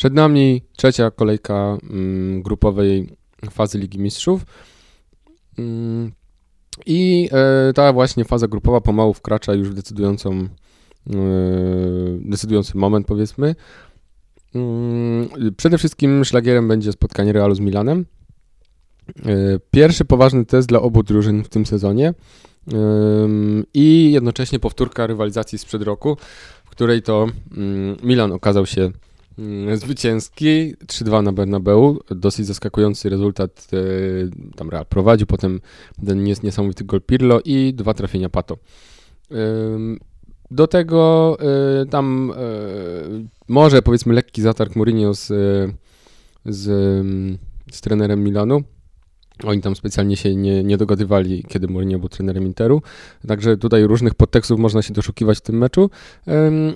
Przed nami trzecia kolejka mm, grupowej fazy Ligi Mistrzów. Mm, I e, ta właśnie faza grupowa pomału wkracza już w decydującą, e, decydujący moment, powiedzmy. Mm, przede wszystkim szlagierem będzie spotkanie Realu z Milanem. E, pierwszy poważny test dla obu drużyn w tym sezonie i jednocześnie powtórka rywalizacji sprzed roku, w której to Milan okazał się zwycięski, 3-2 na Bernabeu, dosyć zaskakujący rezultat, e, tam Real prowadził, potem ten niesamowity gol Pirlo i dwa trafienia Pato. Do tego e, tam e, może powiedzmy lekki zatarg Mourinho z, z, z trenerem Milanu, oni tam specjalnie się nie, nie dogadywali, kiedy Mourinho był trenerem Interu. Także tutaj różnych podtekstów można się doszukiwać w tym meczu.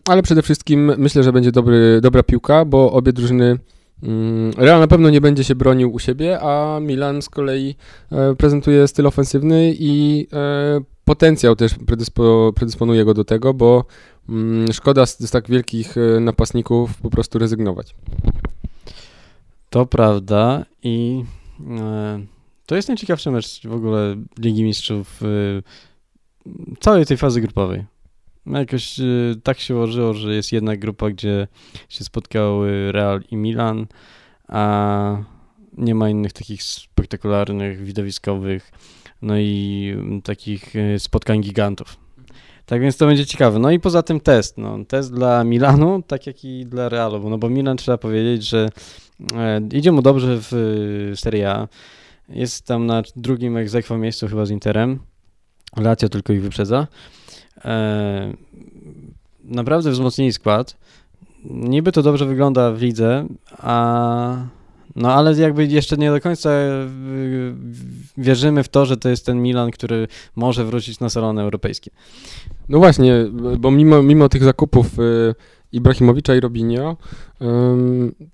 Ale przede wszystkim myślę, że będzie dobry, dobra piłka, bo obie drużyny. Mm, Real na pewno nie będzie się bronił u siebie, a Milan z kolei e, prezentuje styl ofensywny i e, potencjał też predyspo, predysponuje go do tego, bo mm, szkoda z, z tak wielkich e, napastników po prostu rezygnować. To prawda i to jest najciekawszy mecz w ogóle Ligi Mistrzów y, całej tej fazy grupowej. No jakoś y, tak się ułożyło, że jest jedna grupa, gdzie się spotkały Real i Milan, a nie ma innych takich spektakularnych, widowiskowych, no i takich y, spotkań gigantów. Tak więc to będzie ciekawe. No i poza tym test. No, test dla Milanu, tak jak i dla Realu. No bo Milan trzeba powiedzieć, że e, idzie mu dobrze w Serie A. Jest tam na drugim egzekwo miejscu chyba z Interem. Lazio tylko ich wyprzedza. E, naprawdę wzmocnili skład. Niby to dobrze wygląda w lidze, a no ale jakby jeszcze nie do końca e, wierzymy w to, że to jest ten Milan, który może wrócić na salony europejskie. No właśnie, bo mimo, mimo tych zakupów y, Ibrahimowicza i Robinho.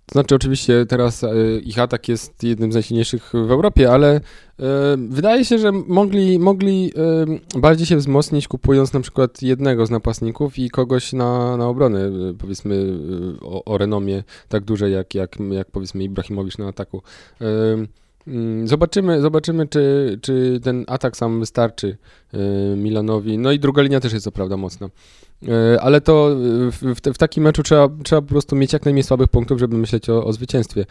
To znaczy, oczywiście teraz e, ich atak jest jednym z najsilniejszych w Europie, ale e, wydaje się, że mogli, mogli bardziej się wzmocnić, kupując na przykład jednego z napastników i kogoś na, na obronę, e, powiedzmy o, o renomie tak dużej jak, jak, jak powiedzmy Ibrahimowicz na ataku. Mm, zobaczymy, zobaczymy czy, czy ten atak sam wystarczy Milanowi. No i druga linia też jest co prawda mocna. E, ale to w, w, w, takim meczu trzeba, trzeba po prostu mieć jak najmniej słabych punktów, żeby myśleć o, o zwycięstwie.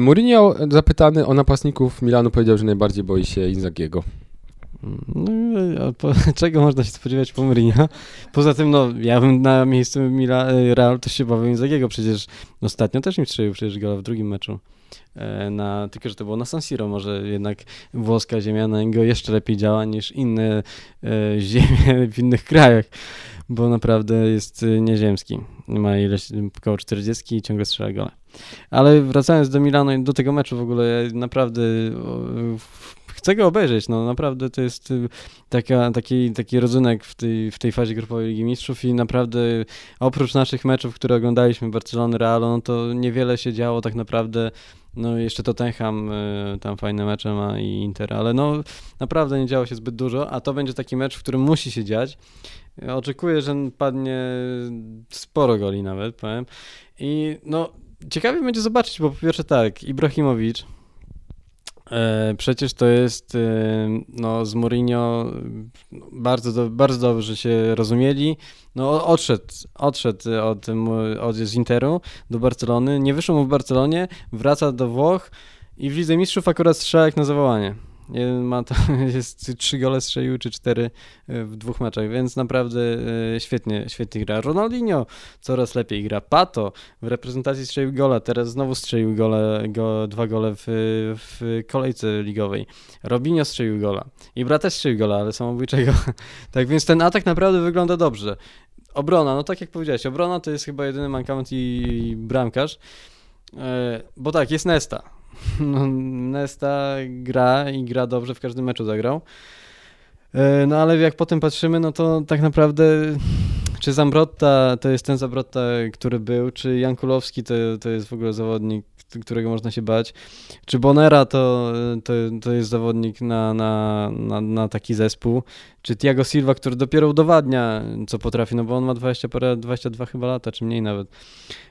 Mourinho zapytany o napastników Milanu powiedział, że najbardziej boi się Inzagiego. No, po, czego można się spodziewać po Mourinho? Poza tym, no, ja bym na miejscu Mila, e, Real to się bawił Inzagiego, przecież ostatnio też mi strzelił przecież gola w drugim meczu. Na, tylko, że to było na San Siro, może jednak włoska ziemia na niego jeszcze lepiej działa niż inne e, ziemie w innych krajach bo naprawdę jest y, nieziemski. Ma ileś, około 40 i ciągle strzela gole. Ale wracając do Milanu i do tego meczu w ogóle, ja naprawdę chcę go obejrzeć, no naprawdę to jest y, taka, taki, taki rodzynek w tej, w tej fazie grupowej Ligi Mistrzów i naprawdę oprócz naszych meczów, które oglądaliśmy, Barcelony, Realu, no to niewiele się działo tak naprawdę no jeszcze Tottenham y, tam fajne mecze ma i Inter, ale no naprawdę nie działo się zbyt dużo, a to będzie taki mecz, w którym musi się dziać Oczekuję, że padnie sporo goli nawet, powiem. I no, ciekawie będzie zobaczyć, bo po pierwsze tak, Ibrahimowicz, e, przecież to jest e, no, z Mourinho bardzo, do, bardzo dobrze się rozumieli. No, odszedł, odszedł od, od, z Interu do Barcelony, nie wyszło mu w Barcelonie, wraca do Włoch i w Lidze Mistrzów akurat strzela jak na zawołanie. Ma to, jest trzy gole strzelił, czy cztery e, w dwóch meczach, więc naprawdę e, świetnie, świetnie gra. Ronaldinho coraz lepiej gra. Pato w reprezentacji strzelił gola, teraz znowu strzelił gole, go, dwa gole w, w kolejce ligowej. Robinho strzelił gola. I brat też strzelił gola, ale samobójczego. tak więc ten atak naprawdę wygląda dobrze. Obrona, no tak jak powiedziałeś, obrona to jest chyba jedyny mankament i bramkarz. E, bo tak, jest Nesta Nesta gra i gra dobrze, w każdym meczu zagrał. E, no ale jak potem patrzymy, no to tak naprawdę czy Zambrotta to jest ten Zambrotta, który był, czy Jankulowski to, to jest w ogóle zawodnik, którego można się bać, czy Bonera to, to, to jest zawodnik na, na, na, na taki zespół, czy Thiago Silva, który dopiero udowadnia, co potrafi, no bo on ma 20 parę, 22 chyba lata, czy mniej nawet.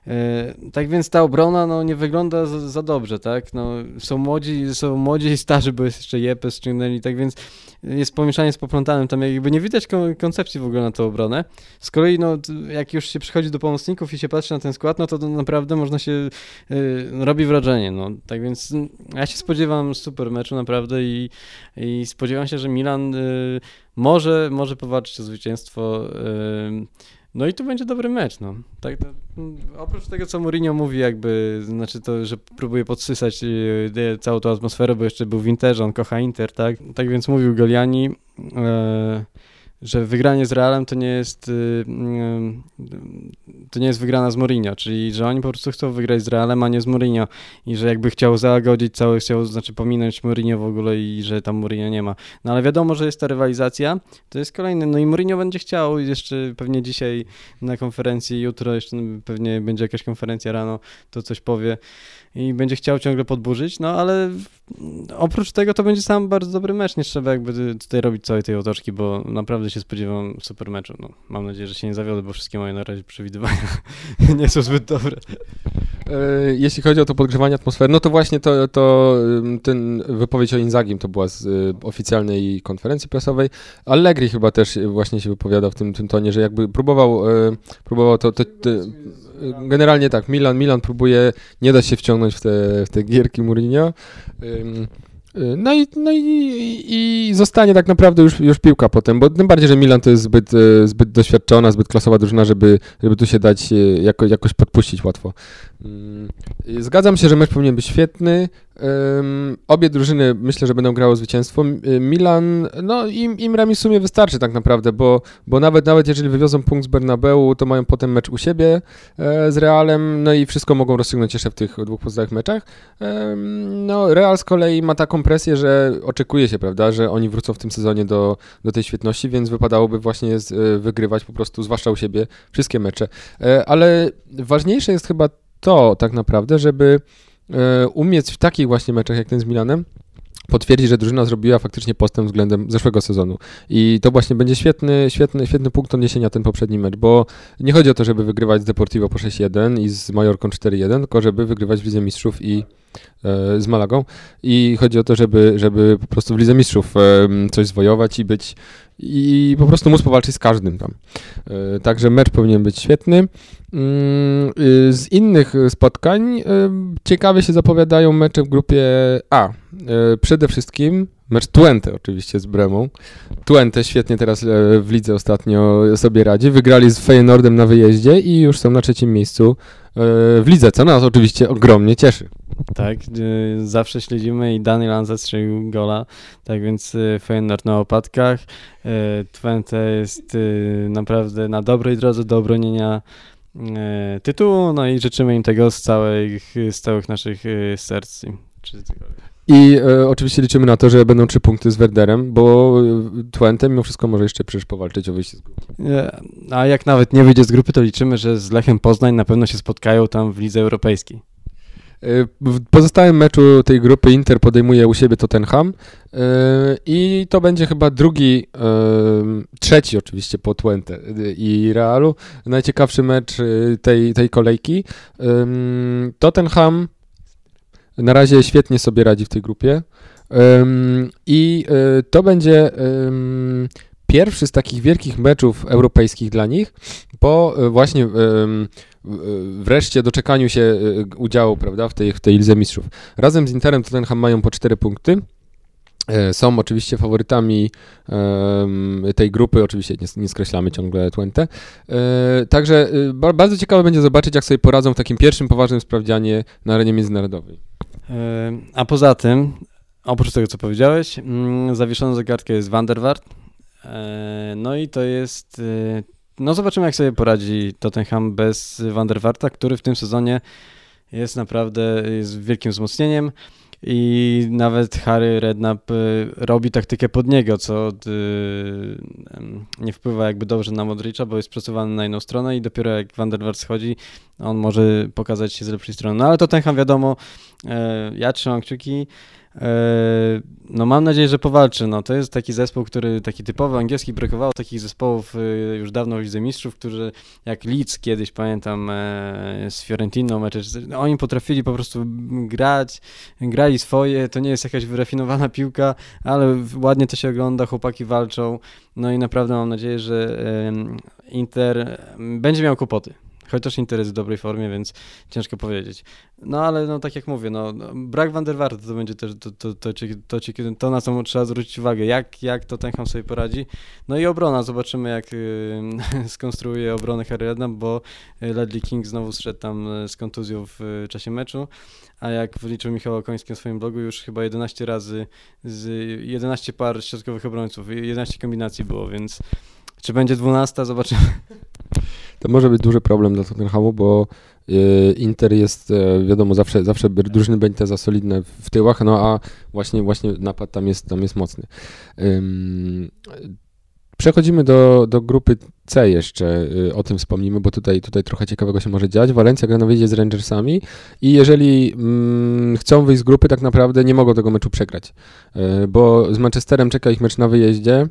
E, tak więc ta obrona no, nie wygląda za, za, dobrze, tak? No, są młodzi, są młodzi i starzy, bo jest jeszcze Jepes ściągnęli, tak więc jest pomieszanie z poplątanym, tam jakby nie widać koncepcji w ogóle na tę obronę. Z kolei, no, jak już się przychodzi do pomocników i się patrzy na ten skład, no to naprawdę można się, y, robi wrażenie, no. Tak więc ja się spodziewam super meczu naprawdę i, i spodziewam się, że Milan y, może, może powalczyć o zwycięstwo. Y, no i tu będzie dobry mecz, no. Tak, to, oprócz tego, co Mourinho mówi, jakby, znaczy to, że próbuje podsysać y, całą tą atmosferę, bo jeszcze był w Interze, on kocha Inter, tak? Tak więc mówił Goliani. E, że wygranie z Realem to nie jest y, y, to nie jest wygrana z Mourinho, czyli że oni po prostu chcą wygrać z Realem, a nie z Mourinho. I że jakby chciał zagodzić cały, chciał znaczy pominąć Mourinho w ogóle i że tam Mourinho nie ma. No ale wiadomo, że jest ta rywalizacja, to jest kolejny, no i Mourinho będzie chciał jeszcze pewnie dzisiaj na konferencji, jutro jeszcze pewnie będzie jakaś konferencja rano, to coś powie i będzie chciał ciągle podburzyć, no ale oprócz tego to będzie sam bardzo dobry mecz, nie trzeba jakby tutaj robić całej tej otoczki, bo naprawdę się spodziewam super meczu. No, mam nadzieję, że się nie zawiodę, bo wszystkie moje na razie przewidywania nie są zbyt dobre. E, jeśli chodzi o to podgrzewanie atmosfery, no to właśnie to, to ten wypowiedź o Inzagim to była z y, oficjalnej konferencji prasowej. Allegri chyba też właśnie się wypowiadał w tym, tym tonie, że jakby próbował, e, próbował to, to, to generalnie tak, Milan, Milan próbuje nie dać się wciągnąć w te, w te gierki Mourinho. No i, no i, i zostanie tak naprawdę już, już piłka potem, bo tym bardziej, że Milan to jest zbyt, zbyt doświadczona, zbyt klasowa drużyna, żeby, żeby tu się dać jako, jakoś podpuścić łatwo. Mm, zgadzam się, że mecz powinien być świetny. Obie drużyny myślę, że będą grały zwycięstwo. Milan, no im, im w sumie wystarczy tak naprawdę, bo, bo nawet, nawet jeżeli wywiozą punkt z Bernabeu, to mają potem mecz u siebie e, z Realem, no i wszystko mogą rozstrzygnąć jeszcze w tych dwóch pozostałych meczach. No Real z kolei ma taką presję, że oczekuje się, prawda, że oni wrócą w tym sezonie do, do tej świetności, więc wypadałoby właśnie e, wygrywać po prostu, zwłaszcza u siebie, wszystkie mecze. E, ale ważniejsze jest chyba to tak naprawdę, żeby e, umieć w takich właśnie meczach jak ten z Milanem potwierdzić, że drużyna zrobiła faktycznie postęp względem zeszłego sezonu. I to właśnie będzie świetny, świetny, świetny punkt odniesienia ten poprzedni mecz, bo nie chodzi o to, żeby wygrywać z Deportivo po 6-1 i z Majorką 4-1, tylko żeby wygrywać w Lidze Mistrzów i z Malagą i chodzi o to, żeby, żeby po prostu w Lidze Mistrzów e, coś zwojować i być i po prostu móc powalczyć z każdym tam. E, także mecz powinien być świetny. Mm, y, z innych spotkań ciekawie się zapowiadają mecze w grupie A. Przede wszystkim mecz Twente oczywiście z Bremą. Twente świetnie teraz w lidze ostatnio sobie radzi. Wygrali z Feyenoordem na wyjeździe i już są na trzecim miejscu w lidze, co nas oczywiście ogromnie cieszy. Tak, zawsze śledzimy i Daniel Lanza strzelił gola, tak więc Feyenoord na opadkach. Twente jest naprawdę na dobrej drodze do obronienia tytułu, no i życzymy im tego z, całych, z całych naszych serc. I e, oczywiście liczymy na to, że będą trzy punkty z Werderem, bo Twente mimo wszystko może jeszcze przecież powalczyć o wyjście z grupy. A jak nawet nie wyjdzie z grupy, to liczymy, że z Lechem Poznań na pewno się spotkają tam w Lidze Europejskiej. W pozostałym meczu tej grupy Inter podejmuje u siebie Tottenham yy, i to będzie chyba drugi, yy, trzeci oczywiście po Twente i Realu, najciekawszy mecz tej, tej kolejki. Tottenham na razie świetnie sobie radzi w tej grupie i to będzie pierwszy z takich wielkich meczów europejskich dla nich, po właśnie wreszcie doczekaniu się e, udziału prawda, w tej, w tej Lidze Mistrzów. Razem z Interem Tottenham mają po 4 punkty. E, są oczywiście faworytami tej grupy, oczywiście nie, nie skreślamy ciągle Twente. E, także bardzo ciekawe będzie zobaczyć, jak sobie poradzą w takim pierwszym poważnym sprawdzianie na arenie międzynarodowej. A poza tym, oprócz tego, co powiedziałeś, mm, zawieszoną zagadkę jest Wanderwart. No i to jest no zobaczymy, jak sobie poradzi Tottenham bez Vanderwarta, który w tym sezonie jest naprawdę jest wielkim wzmocnieniem. i nawet Harry Redknapp robi taktykę pod niego, co nie wpływa jakby dobrze na Modricza, bo jest przesuwany na inną stronę i dopiero jak Van der Waart schodzi, on może pokazać się z lepszej strony. No ale to Tenham wiadomo, ja trzymam kciuki, E, no mam nadzieję, że powalczy. No, to jest taki zespół, który taki typowy angielski brakowało takich zespołów e, już dawno w Lidze Mistrzów, którzy jak Leeds kiedyś pamiętam e, z Fiorentiną mecze, oni potrafili po prostu grać, grali swoje, to nie jest jakaś wyrafinowana piłka, ale ładnie to się ogląda, chłopaki walczą. No i naprawdę mam nadzieję, że Inter będzie miał kłopoty. Chociaż Inter w dobrej formie, więc ciężko powiedzieć. No ale no tak jak mówię, no, no brak Van der Waart to będzie też to, to, to, to, to, na co trzeba zwrócić uwagę, jak, jak to Tenham sobie poradzi. No i obrona, zobaczymy jak y, skonstruuje obronę Harry bo Ledley King znowu zszedł tam y, z kontuzją w y, czasie meczu, a jak wyliczył Michał Okoński na swoim blogu, już chyba 11 razy, z 11 par środkowych obrońców, 11 kombinacji było, więc czy będzie 12, zobaczymy. To może być duży problem dla Tottenhamu, bo y, Inter jest, e, wiadomo, zawsze, zawsze drużyny będzie za solidne w tyłach, no a właśnie, właśnie napad tam jest, tam jest mocny. Przechodzimy do, do grupy C jeszcze, y, o tym wspomnimy, bo tutaj, tutaj trochę ciekawego się może dziać. Walencja gra na wyjeździe z Rangersami i jeżeli mm, chcą wyjść z grupy, tak naprawdę nie mogą tego meczu przegrać, y, bo z Manchesterem czeka ich mecz na wyjeździe,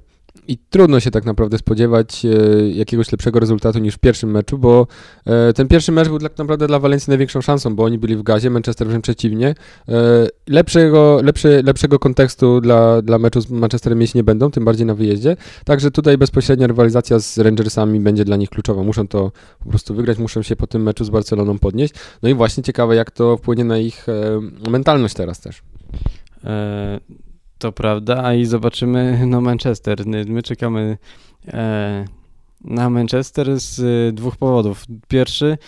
i trudno się tak naprawdę spodziewać e, jakiegoś lepszego rezultatu niż w pierwszym meczu, bo e, ten pierwszy mecz był tak naprawdę dla Walencji największą szansą, bo oni byli w gazie, Manchester wręcz przeciwnie. E, lepszego, lepszy, lepszego kontekstu dla, dla meczu z Manchesterem mieć nie będą, tym bardziej na wyjeździe. Także tutaj bezpośrednia rywalizacja z Rangersami będzie dla nich kluczowa. Muszą to po prostu wygrać, muszą się po tym meczu z Barceloną podnieść. No i właśnie ciekawe, jak to wpłynie na ich mentalność teraz też. To prawda, i zobaczymy no Manchester. My czekamy e, na Manchester z e, dwóch powodów. Pierwszy,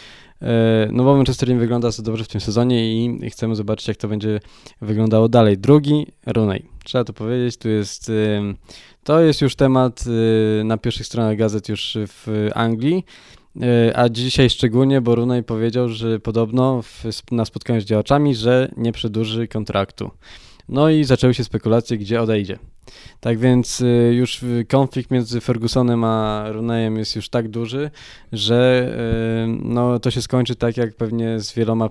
e, no bo Manchester nie wygląda za dobrze w tym sezonie i chcemy zobaczyć, jak to będzie wyglądało dalej. Drugi, Rooney. Trzeba to powiedzieć, tu jest, e, to jest już temat na pierwszych stronach gazet już w Anglii. A dzisiaj szczególnie, bo Rooney powiedział, że podobno w, na spotkaniu z działaczami, że nie przedłuży kontraktu. No i zaczęły się spekulacje, gdzie odejdzie. Tak więc y, już konflikt między Fergusonem a Runeyem jest już tak duży, że y, no, to się skończy tak jak pewnie z wieloma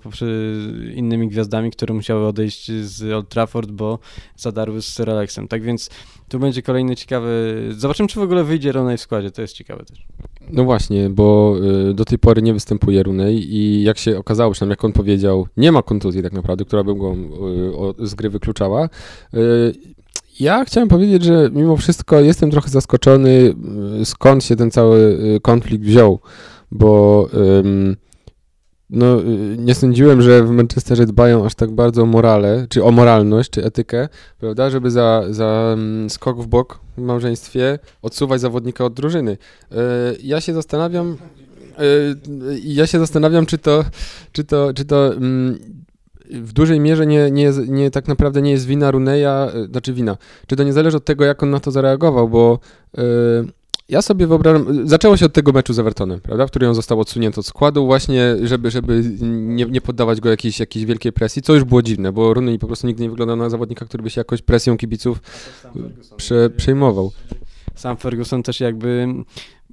innymi gwiazdami, które musiały odejść z Old Trafford, bo zadarły z Sir Alexem. Tak więc tu będzie kolejny ciekawy... Zobaczymy, czy w ogóle wyjdzie Rooney w składzie, to jest ciekawe też. No właśnie, bo y, do tej pory nie występuje Runej i jak się okazało, przynajmniej jak on powiedział, nie ma kontuzji tak naprawdę, która by go z gry wykluczała. Ja chciałem powiedzieć, że mimo wszystko jestem trochę zaskoczony, y, skąd się ten cały y, konflikt wziął, bo no, y, nie sądziłem, że w Manchesterze dbają aż tak bardzo o morale, czy o moralność, czy etykę, prawda, żeby za, za mm, skok w bok w małżeństwie odsuwać zawodnika od drużyny. Ja się zastanawiam, ja się zastanawiam, czy to, czy to, czy to mm, w dużej mierze nie, nie, nie, tak naprawdę nie jest wina Runeja, znaczy wina. Czy to nie zależy od tego, jak on na to zareagował, bo ja sobie wyobrażam, zaczęło się od tego meczu z Evertonem, prawda, w którym on został odsunięty od składu właśnie, żeby, żeby nie, nie poddawać go jakiejś, jakiejś wielkiej presji, co już było dziwne, bo Runej po prostu nigdy nie wyglądał na zawodnika, który by się jakoś presją kibiców prze, przejmował. Sam Ferguson też jakby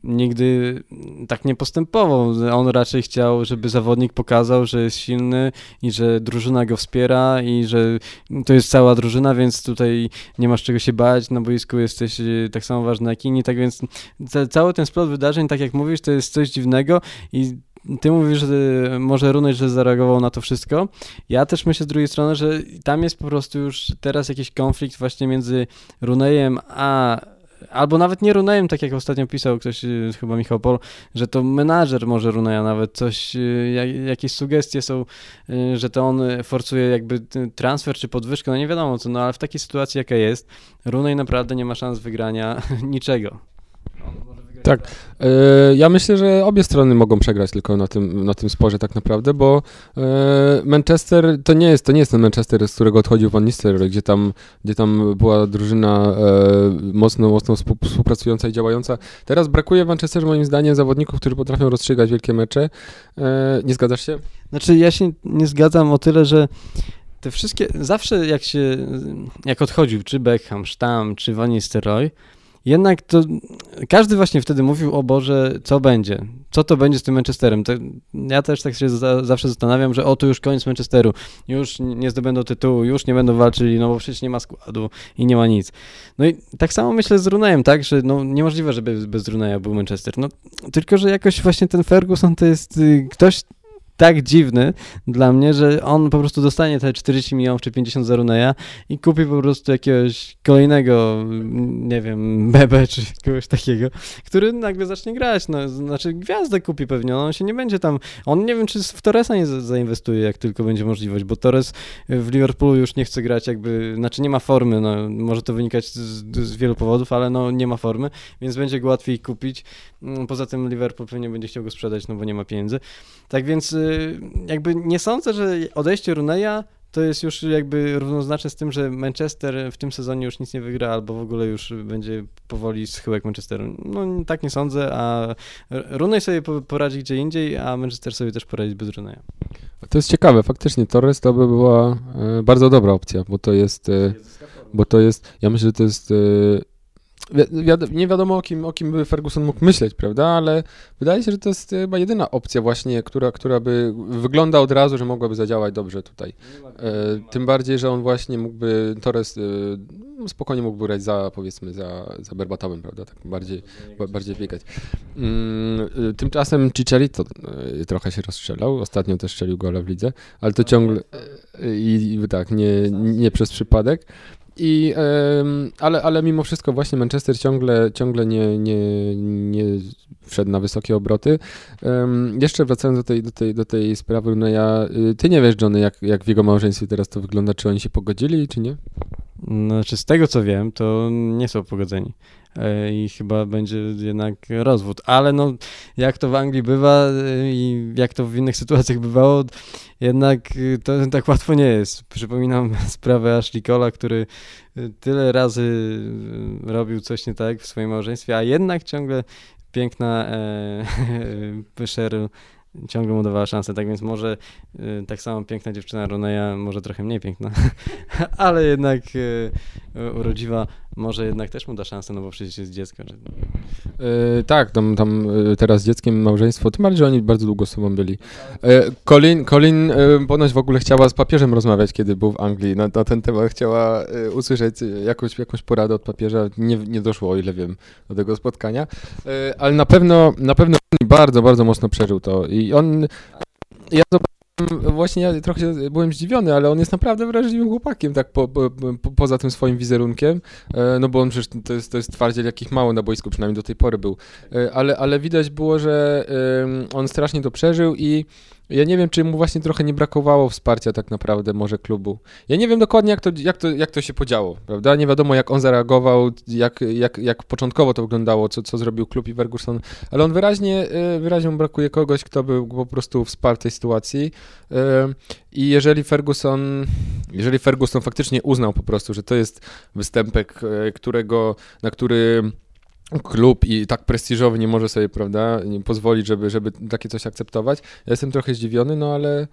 nigdy tak nie postępował. On raczej chciał, żeby zawodnik pokazał, że jest silny i że drużyna go wspiera i że to jest cała drużyna, więc tutaj nie masz czego się bać, na boisku jesteś e, tak samo ważny jak inni, tak więc cały ten splot wydarzeń, tak jak mówisz, to jest coś dziwnego i ty mówisz, że może Runej, że zareagował na to wszystko. Ja też myślę z drugiej strony, że tam jest po prostu już teraz jakiś konflikt właśnie między Runejem a albo nawet nie Runejem, tak jak ostatnio pisał ktoś, y, chyba Michał Pol, że to menadżer może Runeja nawet, coś, y, jakieś sugestie są, y, że to on forcuje jakby transfer czy podwyżkę, no nie wiadomo co, no ale w takiej sytuacji jaka jest, Runej naprawdę nie ma szans wygrania niczego. Tak. E, ja myślę, że obie strony mogą przegrać tylko na tym, na tym sporze tak naprawdę, bo e, Manchester to nie jest, to nie jest ten Manchester, z którego odchodził Van Nistelrooy, gdzie tam, gdzie tam była drużyna e, mocno, mocno współpracująca i działająca. Teraz brakuje w Manchesterze moim zdaniem zawodników, którzy potrafią rozstrzygać wielkie mecze. Nie zgadzasz się? Znaczy ja się nie zgadzam o tyle, że te wszystkie, zawsze jak się, jak odchodził, czy Beckham, Sztam, czy Van Nistelrooy, jednak to każdy właśnie wtedy mówił, o Boże, co będzie, co to będzie z tym Manchesterem. To ja też tak się za, zawsze zastanawiam, że o, to już koniec Manchesteru, już nie zdobędą tytułu, już nie będą walczyli, no bo przecież nie ma składu i nie ma nic. No i tak samo myślę z Runejem, tak, że no niemożliwe, żeby bez Runeja był Manchester. No tylko, że jakoś właśnie ten Ferguson to jest y, ktoś tak dziwny dla mnie, że on po prostu dostanie te 40 milionów czy 50 za Runeya i kupi po prostu jakiegoś kolejnego, nie wiem, Bebe czy kogoś takiego, który nagle zacznie grać. No, znaczy gwiazdę kupi pewnie, no, on się nie będzie tam, on nie wiem czy w Torresa nie zainwestuje, jak tylko będzie możliwość, bo Torres w Liverpoolu już nie chce grać jakby, znaczy nie ma formy, no, może to wynikać z, z wielu powodów, ale no nie ma formy, więc będzie go łatwiej kupić. Mm, poza tym Liverpool pewnie będzie chciał go sprzedać, no bo nie ma pieniędzy. Tak więc y, jakby nie sądzę, że odejście Runeya to jest już jakby równoznaczne z tym, że Manchester w tym sezonie już nic nie wygra, albo w ogóle już będzie powoli schyłek Manchesteru. No tak nie sądzę, a Rooney sobie poradzi gdzie indziej, a Manchester sobie też poradzi bez Rooney'a. To jest ciekawe, faktycznie Torres to by była e, bardzo dobra opcja, bo to jest, e, bo to jest, ja myślę, że to jest e, nie wiadomo o kim, o kim by Ferguson mógł myśleć, prawda, ale wydaje się, że to jest chyba jedyna opcja właśnie, która, która by wygląda od razu, że mogłaby zadziałać dobrze tutaj. E, tym bardziej, że on właśnie mógłby, Torres e, spokojnie mógłby grać za, powiedzmy, za, za Berbatowym, prawda, tak bardziej, bardziej biegać. Mm, e, tymczasem Chicharito e, trochę się rozstrzelał, ostatnio też strzelił gola w lidze, ale to ciągle e, i, i tak, nie, nie przez przypadek. I, ale, ale mimo wszystko właśnie Manchester ciągle, ciągle nie, nie, nie wszedł na wysokie obroty. jeszcze wracając do tej, do tej, do tej sprawy, no ja, y, ty nie wiesz, Johnny, jak, jak w jego małżeństwie teraz to wygląda, czy oni się pogodzili, czy nie? Znaczy, z tego co wiem, to nie są pogodzeni. E, i chyba będzie jednak rozwód. Ale no, jak to w Anglii bywa e, i jak to w innych sytuacjach bywało, jednak e, to tak łatwo nie jest. Przypominam sprawę Ashley Cola, który tyle razy robił coś nie tak w swoim małżeństwie, a jednak ciągle piękna e, ciągle mu dawała szansę, tak więc może tak samo piękna dziewczyna Roneja, może trochę mniej piękna, ale jednak urodziwa, może jednak też mu da szansę, no bo przecież jest dziecko. Że... Yy, tak, tam, tam teraz z dzieckiem małżeństwo, tym bardziej, że oni bardzo długo z sobą byli. Colin, Colin ponoć w ogóle chciała z papieżem rozmawiać, kiedy był w Anglii, na, na ten temat chciała usłyszeć jakąś, jakąś poradę od papieża, nie, nie doszło, o ile wiem, do tego spotkania, ale na pewno, na pewno bardzo, bardzo mocno przeżył to i on, ja zobaczyłem, właśnie ja trochę byłem zdziwiony, ale on jest naprawdę wrażliwym chłopakiem, tak po, po, po, poza tym swoim wizerunkiem, e, no bo on przecież to jest, to jest twardziel, jakich mało na boisku, przynajmniej do tej pory był, e, ale, ale widać było, że on strasznie to przeżył i ja nie wiem, czy mu właśnie trochę nie brakowało wsparcia tak naprawdę może klubu. Ja nie wiem dokładnie, jak to, jak to, jak to się podziało, prawda? Nie wiadomo, jak on zareagował, jak, jak, jak początkowo to wyglądało, co, co zrobił klub i Ferguson, ale on wyraźnie, y, wyraźnie mu brakuje kogoś, kto by po prostu wsparł tej sytuacji. I jeżeli Ferguson, jeżeli Ferguson faktycznie uznał po prostu, że to jest występek, y, którego, na który klub i tak prestiżowy nie może sobie, prawda, pozwolić, żeby, żeby takie coś akceptować. Ja jestem trochę zdziwiony, no ale E,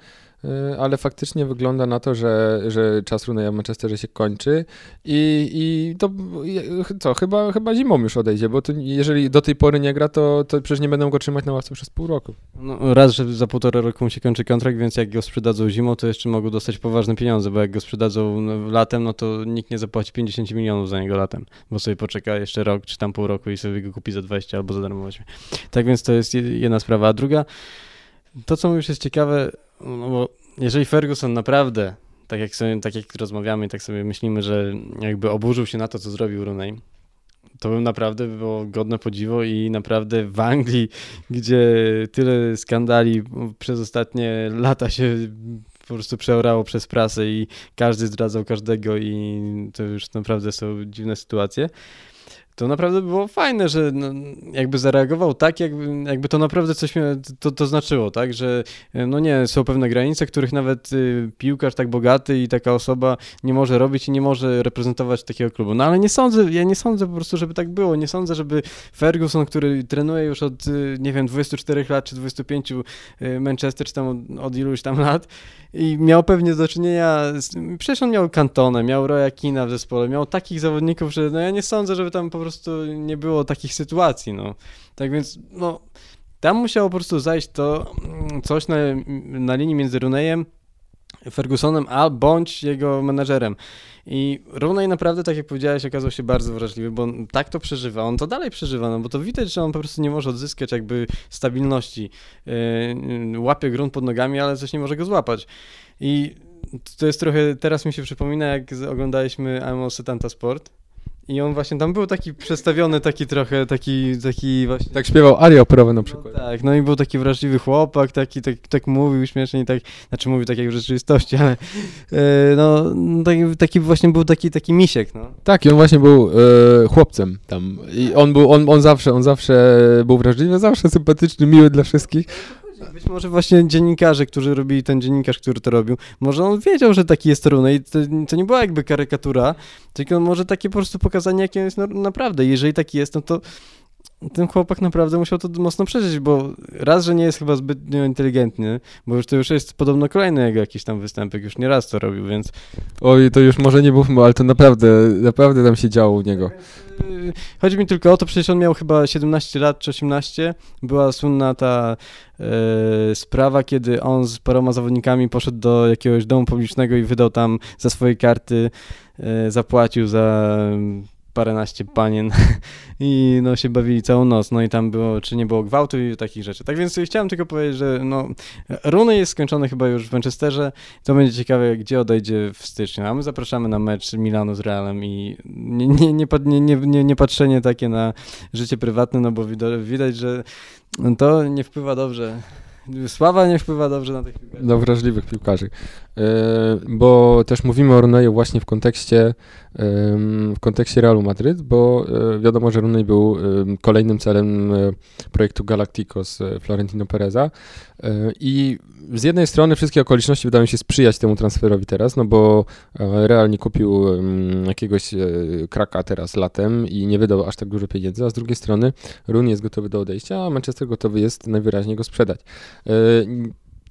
ale faktycznie wygląda na to, że, że czas Runeya w Manchesterze się kończy i, i to co, chyba, chyba zimą już odejdzie, bo to jeżeli do tej pory nie gra, to, to przecież nie będą go trzymać na ławce przez pół roku. No, raz, że za półtora roku mu się kończy kontrakt, więc jak go sprzedadzą zimą, to jeszcze mogą dostać poważne pieniądze, bo jak go sprzedadzą latem, no to nikt nie zapłaci 50 milionów za niego latem, bo sobie poczeka jeszcze rok czy tam pół roku i sobie go kupi za 20 albo za darmo 8. Tak więc to jest jedna sprawa. A druga, to co już jest ciekawe, no bo jeżeli Ferguson naprawdę, tak jak, sobie, tak jak rozmawiamy, tak sobie myślimy, że jakby oburzył się na to, co zrobił Rooney, to bym naprawdę było godne podziwu i naprawdę w Anglii, gdzie tyle skandali przez ostatnie lata się po prostu przeorało przez prasę i każdy zdradzał każdego i to już naprawdę są dziwne sytuacje. To naprawdę było fajne, że no, jakby zareagował tak, jakby, jakby to naprawdę coś miało, to, to znaczyło, tak, że no nie, są pewne granice, których nawet y, piłkarz tak bogaty i taka osoba nie może robić i nie może reprezentować takiego klubu. No ale nie sądzę, ja nie sądzę po prostu, żeby tak było, nie sądzę, żeby Ferguson, który trenuje już od, y, nie wiem, 24 lat czy 25 y, Manchester, czy tam od, od iluś tam lat i miał pewnie do czynienia, z, przecież on miał Cantone, miał Roya Kina w zespole, miał takich zawodników, że no ja nie sądzę, żeby tam po prostu nie było takich sytuacji, no. Tak więc, no, tam musiało po prostu zajść to mm, coś na, na linii między Runejem, Fergusonem, a bądź jego menedżerem. I Rooney naprawdę, tak jak powiedziałeś, okazał się bardzo wrażliwy, bo tak to przeżywa, on to dalej przeżywa, no bo to widać, że on po prostu nie może odzyskać jakby stabilności. Yy, łapie grunt pod nogami, ale coś nie może go złapać. I to jest trochę, teraz mi się przypomina, jak oglądaliśmy AMO Setanta Sport, i on właśnie tam był taki przestawiony, taki trochę, taki, taki właśnie... Tak śpiewał arie operowe na przykład. No, tak, no i był taki wrażliwy chłopak, taki, tak, tak mówił śmiesznie, tak, znaczy mówił tak jak w rzeczywistości, ale e, no, taki, taki, właśnie był taki, taki misiek, no. Tak, i on właśnie był e, chłopcem tam i on był, on, on zawsze, on zawsze był wrażliwy, zawsze sympatyczny, miły dla wszystkich. Być może właśnie dziennikarze, którzy robili ten dziennikarz, który to robił, może on wiedział, że taki jest Runy i to, to, nie była jakby karykatura, tylko może takie po prostu pokazanie, jakie jest naprawdę. Jeżeli taki jest, no to ten chłopak naprawdę musiał to mocno przeżyć, bo raz, że nie jest chyba zbytnio inteligentny, bo już to już jest podobno kolejny jego jakiś tam występek, już nie raz to robił, więc... Oj, to już może nie mówmy, ale to naprawdę, naprawdę tam się działo u niego. Chodzi mi tylko o to, przecież on miał chyba 17 lat czy 18, była słynna ta e, sprawa, kiedy on z paroma zawodnikami poszedł do jakiegoś domu publicznego i wydał tam za swoje karty, e, zapłacił za paręnaście panien i no się bawili całą noc, no i tam było, czy nie było gwałtu i takich rzeczy. Tak więc chciałem tylko powiedzieć, że no Runy jest skończony chyba już w Manchesterze, to będzie ciekawe, gdzie odejdzie w styczniu, a my zapraszamy na mecz Milanu z Realem i nie, nie, nie, nie, nie, nie patrzenie takie na życie prywatne, no bo widać, że to nie wpływa dobrze Sława nie wpływa dobrze na tych piłkarzy. Do wrażliwych piłkarzy. Yy, bo też mówimy o Runeju właśnie w kontekście, w kontekście Realu Madryt, bo yy, wiadomo, że Runej był kolejnym celem projektu Galacticos Florentino Pereza i z jednej strony wszystkie okoliczności wydają się sprzyjać temu transferowi teraz, no bo Real nie kupił jakiegoś kraka teraz latem i nie wydał aż tak dużo pieniędzy, a z drugiej strony Run jest gotowy do odejścia, a Manchester gotowy jest najwyraźniej go sprzedać.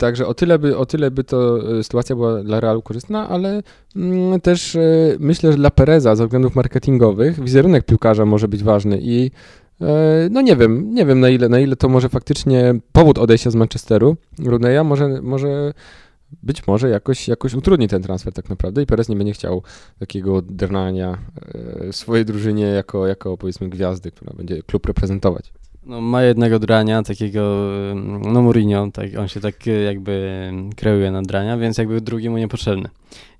Także o tyle by, o tyle by to e, sytuacja była dla Realu korzystna, ale mm, też e, myślę, że dla Pereza ze względów marketingowych wizerunek piłkarza może być ważny i e, no nie wiem, nie wiem na ile, na ile to może faktycznie powód odejścia z Manchesteru Runeja może, może być może jakoś, jakoś utrudni ten transfer tak naprawdę i Perez nie będzie chciał takiego drnania w swojej drużynie jako, jako powiedzmy gwiazdy, która będzie klub reprezentować. No, ma jednego drania, takiego, no Mourinho, tak, on się tak jakby kreuje na drania, więc jakby drugi mu niepotrzebny.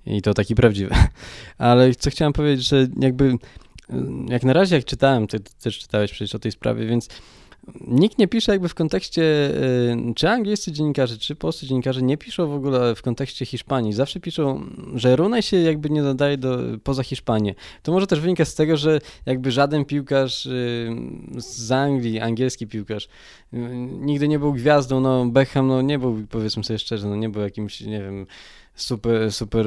I to taki prawdziwy. Ale co chciałem powiedzieć, że jakby, jak na razie jak czytałem, ty też czytałeś przecież o tej sprawie, więc nikt nie pisze jakby w kontekście, y, czy angielscy dziennikarze, czy polscy dziennikarze nie piszą w ogóle w kontekście Hiszpanii. Zawsze piszą, że Runaj się jakby nie nadaje do, poza Hiszpanię. To może też wynika z tego, że jakby żaden piłkarz y, z Anglii, angielski piłkarz, y, nigdy nie był gwiazdą, no Beckham no nie był, powiedzmy sobie szczerze, no nie był jakimś, nie wiem, super, super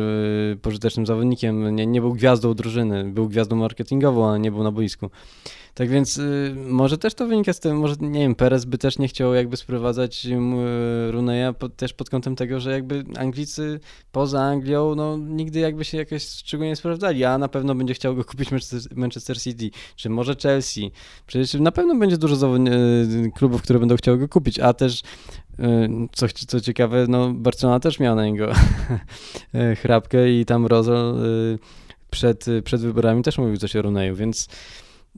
pożytecznym zawodnikiem, nie, nie był gwiazdą drużyny, był gwiazdą marketingową, a nie był na boisku. Tak więc y, może też to wynika z tego, może nie wiem, Perez by też nie chciał jakby sprowadzać y, Runeja pod, też pod kątem tego, że jakby Anglicy poza Anglią, no nigdy jakby się jakoś szczególnie nie sprawdzali, a na pewno będzie chciał go kupić Manchester City, czy może Chelsea. Przecież na pewno będzie dużo y, klubów, które będą chciały go kupić, a też y, co, co ciekawe, no Barcelona też miała na niego chrapkę i tam Rozol przed, przed wyborami też mówił coś o Runeju, więc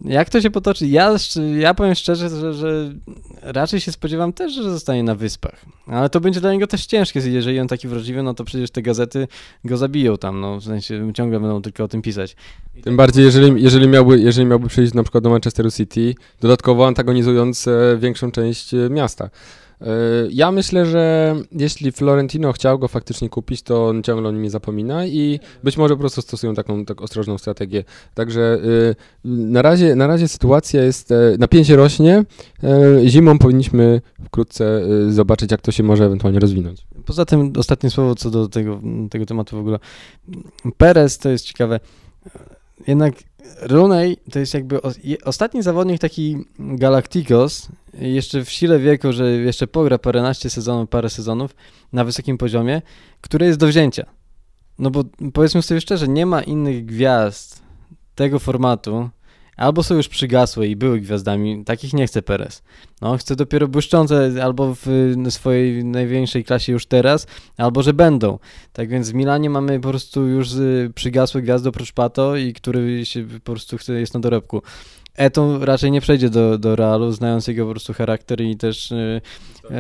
jak to się potoczy? Ja, ja powiem szczerze, że, że, raczej się spodziewam też, że zostanie na wyspach. Ale to będzie dla niego też ciężkie, jeżeli on taki wrażliwy, no to przecież te gazety go zabiją tam, no w sensie ciągle będą tylko o tym pisać. Tym bardziej, jeżeli, jeżeli, miałby, jeżeli miałby przejść na przykład do Manchesteru City, dodatkowo antagonizując e, większą część e, miasta. Ja myślę, że jeśli Florentino chciał go faktycznie kupić, to on ciągle o nim nie zapomina i być może po prostu stosują taką tak ostrożną strategię. Także na razie, na razie sytuacja jest, napięcie rośnie. Zimą powinniśmy wkrótce zobaczyć, jak to się może ewentualnie rozwinąć. Poza tym ostatnie słowo co do tego, tego tematu w ogóle. Perez to jest ciekawe. Jednak Rooney to jest jakby ostatni zawodnik taki Galacticos, jeszcze w sile wieku, że jeszcze pogra paręnaście sezonów, parę sezonów na wysokim poziomie, który jest do wzięcia. No bo powiedzmy sobie szczerze, nie ma innych gwiazd tego formatu, albo są już przygasłe i były gwiazdami, takich nie chce Perez. No, chce dopiero błyszczące albo w swojej największej klasie już teraz, albo że będą. Tak więc w Milanie mamy po prostu już przygasłe gwiazdy oprócz Pato i który się po prostu chce, jest na dorobku. Eto raczej nie przejdzie do, do Realu, znając jego po prostu charakter i też y,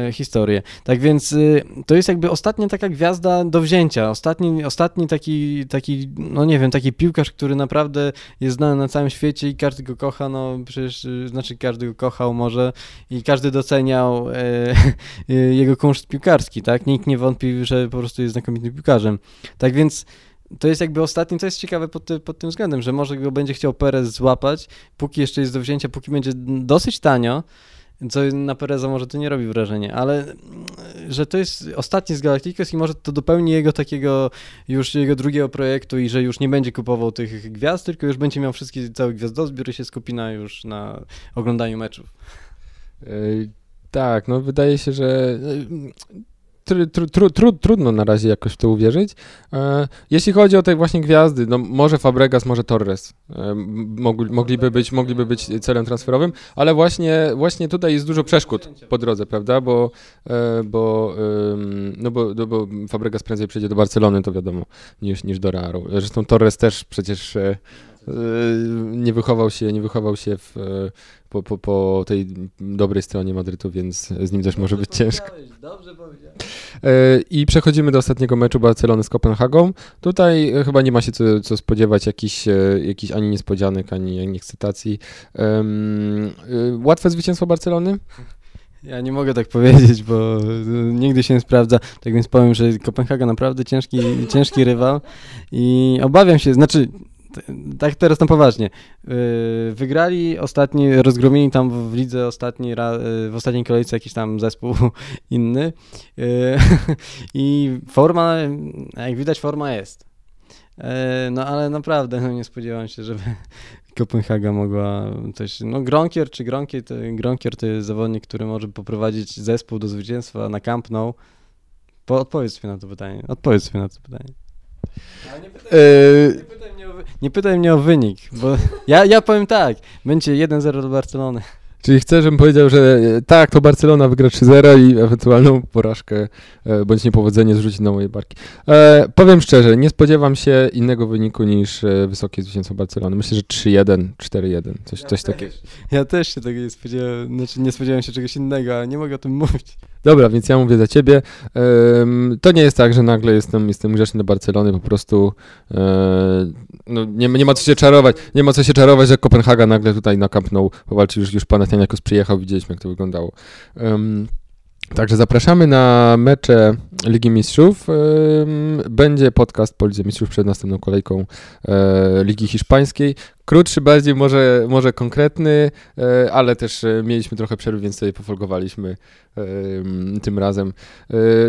y, historię. Tak więc y, to jest jakby ostatnia taka gwiazda do wzięcia. Ostatni, ostatni taki, taki, no nie wiem, taki piłkarz, który naprawdę jest znany na całym świecie i każdy go kocha, no przecież, znaczy każdy go kochał może każdy doceniał jego kunszt piłkarski, tak? Nikt nie wątpił, że po prostu jest znakomitym piłkarzem. Tak więc to jest jakby ostatni, to jest ciekawe pod, pod, tym względem, że może go będzie chciał Perez złapać, póki jeszcze jest do wzięcia, póki będzie dosyć tanio, co na Pereza może to nie robi wrażenia, ale mm, że to jest ostatni z Galacticos i może to dopełni jego takiego już jego drugiego projektu i że już nie będzie kupował tych gwiazd, tylko już będzie miał wszystkie, cały gwiazdozbiór i się skupi na już na oglądaniu meczów. Yy, tak, no wydaje się, że tr, tr, tr, tr, trudno na razie jakoś w to uwierzyć. E, jeśli chodzi o te właśnie gwiazdy, no może Fabregas, może Torres e, mogliby, być, mogliby być celem transferowym, ale właśnie, właśnie tutaj jest dużo przeszkód po drodze, prawda, bo, e, bo, no bo, no bo Fabregas prędzej przejdzie do Barcelony, to wiadomo, niż, niż do Realu. Zresztą Torres też przecież nie wychował się, nie wychował się w, po, po, po tej dobrej stronie Madrytu, więc z nim też może być ciężko. Dobrze powiedziałeś. E, I przechodzimy do ostatniego meczu Barcelony z Kopenhagą. Tutaj chyba nie ma się co, co spodziewać jakichś, e, jakichś ani niespodzianek, ani, ani ekscytacji. Um, łatwe zwycięstwo Barcelony? Ja nie mogę tak powiedzieć, bo nigdy się nie sprawdza. Tak więc powiem, że Kopenhaga naprawdę ciężki, ciężki rywal i obawiam się, znaczy tak teraz na poważnie. Y, wygrali ostatni, rozgromili tam w lidze ostatni, y, w ostatniej kolejce jakiś tam zespół inny y, i forma, jak widać forma jest. No ale naprawdę no, nie spodziewałem się, żeby Kopenhaga mogła coś, no Gronkier czy Gronkier to, Gronkier to jest zawodnik, który może poprowadzić zespół do zwycięstwa na Camp Nou. Po, odpowiedz mi na to pytanie, odpowiedz mi na to pytanie. Nie pytaj, yy... nie, pytaj mnie o, nie pytaj mnie o wynik, bo ja, ja powiem tak, będzie 1-0 do Barcelony. Czyli chcę, żebym powiedział, że e, tak, to Barcelona wygra 3-0 i ewentualną porażkę e, bądź niepowodzenie zrzuci na moje barki. E, powiem szczerze, nie spodziewam się innego wyniku niż e, wysokie zwycięstwo Barcelony. Myślę, że 3-1, 4-1, coś, ja coś takiego. Ja też się tego nie spodziewałem, znaczy nie spodziewałem się czegoś innego, ale nie mogę o tym mówić. Dobra, więc ja mówię za ciebie. to nie jest tak, że nagle jestem, jestem grzeczny do Barcelony, po prostu no, nie, nie ma co się czarować, nie ma co się czarować, że Kopenhaga nagle tutaj na Camp Nou powalczy już, już Panathinaikos przyjechał, widzieliśmy jak to wyglądało. Także zapraszamy na mecze Ligi Mistrzów. Będzie podcast po Lidze Mistrzów przed następną kolejką e, Ligi Hiszpańskiej. Krótszy, bardziej może, może konkretny, e, ale też e, mieliśmy trochę przerwy, więc sobie pofolgowaliśmy tym razem.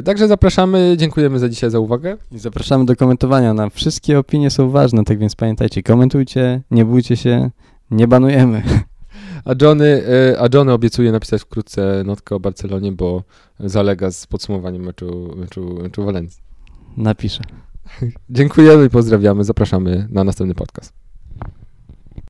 Także zapraszamy, dziękujemy za dzisiaj, za uwagę. I zapraszamy do komentowania. Na wszystkie opinie są ważne, tak więc pamiętajcie, komentujcie, nie bójcie się, nie banujemy. A Johnny, e, a Johnny obiecuje napisać wkrótce notkę o Barcelonie, bo zalega z podsumowaniem meczu, meczu, meczu Walencji. Napiszę. Dziękujemy i pozdrawiamy. Zapraszamy na następny podcast.